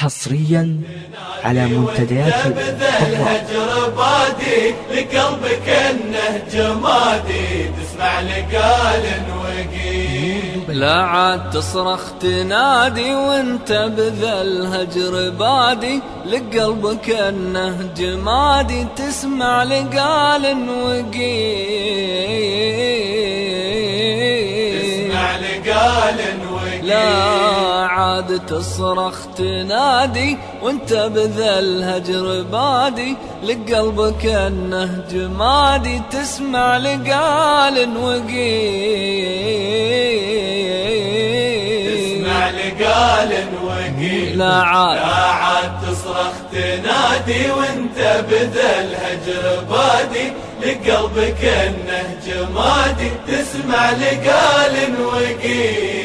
حصريا على منتديات الهجر بادي لقلبك انه جمادي تسمع لقال وقيل لا عاد تصرخ تنادي وانت بذا الهجر بادي. لقلبك أنه جمادي تسمع لقال وقيل. تسمع لقال وقيل لا عاد تصرخ تنادي وانت بذا الهجر بادي لقلبك انه جمادي تسمع لقال وقيل. تسمع لقال وقيل. لا عاد. لا عاد تصرخ تنادي وانت بذا الهجر بادي لقلبك انه جمادي تسمع لقال وقيل.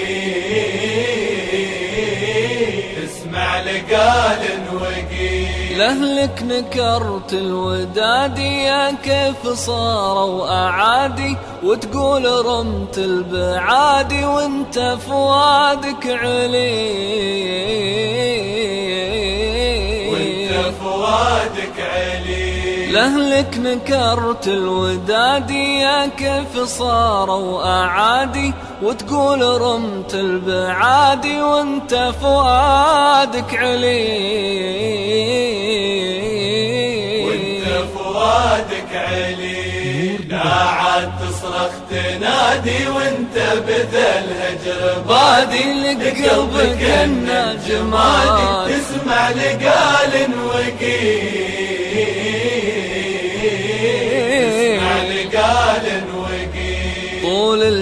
لقال وقيل. لأهلك نكرت الودادي يا كيف صاروا أعادي وتقول رمت البعادي وانت فؤادك علي وانت فؤادك علي لأهلك نكرت الودادي يا كيف صاروا أعادي وتقول رمت البعادي وانت فؤادك علي وانت فؤادك تصرخ تنادي وانت بذا الهجر بادي. لقلبك انه جمادي جمادي تسمع لقال وقيل.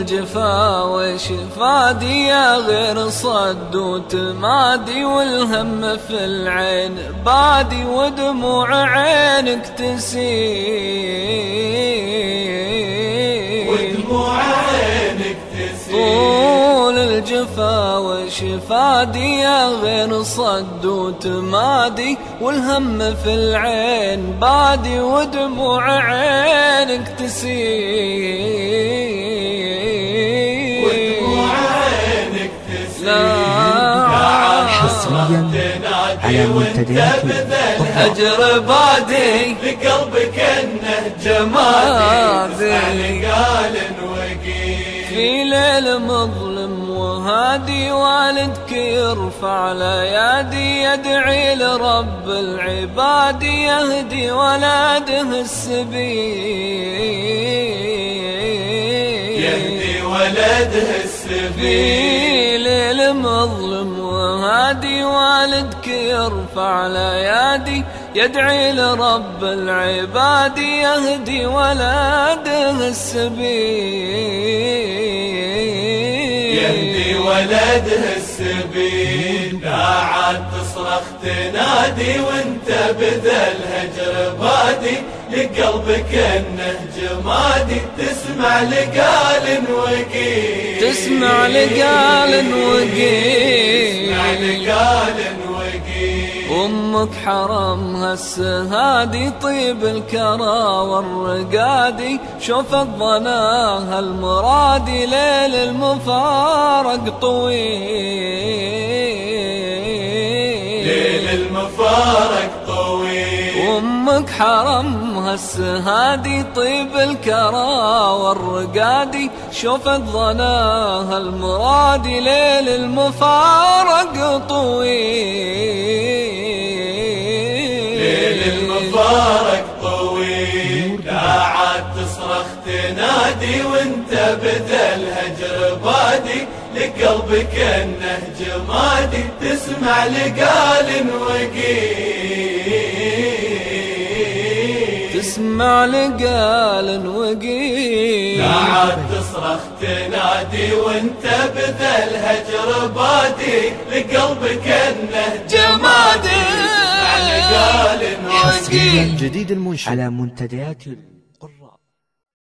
الجفا وشفادي يا غير صد وتمادي والهم في العين بادي ودموع عينك تسيل. ودموع عينك تسيل. الجفا وشفادي يا غير صد وتمادي والهم في العين بادي ودموع عينك تسيل. حصريا على منتديات الهجر بادي. لقلبك انه جمادي. قال وقيل في ليل مظلم وهادي والدك يرفع ليادي يدعي لرب العباد يهدي ولده السبيل. يهدي ولده السبيل. في ليل مظلم وهادي والدك يرفع ليادي يدعي لرب العباد يهدي ولده السبيل. يهدي ولده السبيل. لا عاد تصرخ تنادي وانت بذا الهجر بادي. لقلبك انه جمادي تسمع لقال وقيل. تسمع لقال وقيل. تسمع لقال وقيل. أمك حرمها السهادي طيب الكرى والرقادي شوفت ظناها المرادي ليل المفارق طويل. ليل المفارق طويل أمك حرمها السهادي طيب الكرى والرقادي شوفت ظناها المرادي ليل المفارق طويل. ليل المفارق طويل لا عاد تصرخ تنادي وانت بذا الهجر بادي. لقلبك انه جمادي تسمع لقال وقيل. تسمع لقال وقيل. لا عاد تصرخ تنادي وانت بذا الهجر بادي لقلبك انه جمادي. تسمع لقال وقيل. جديد المنشأ على منتديات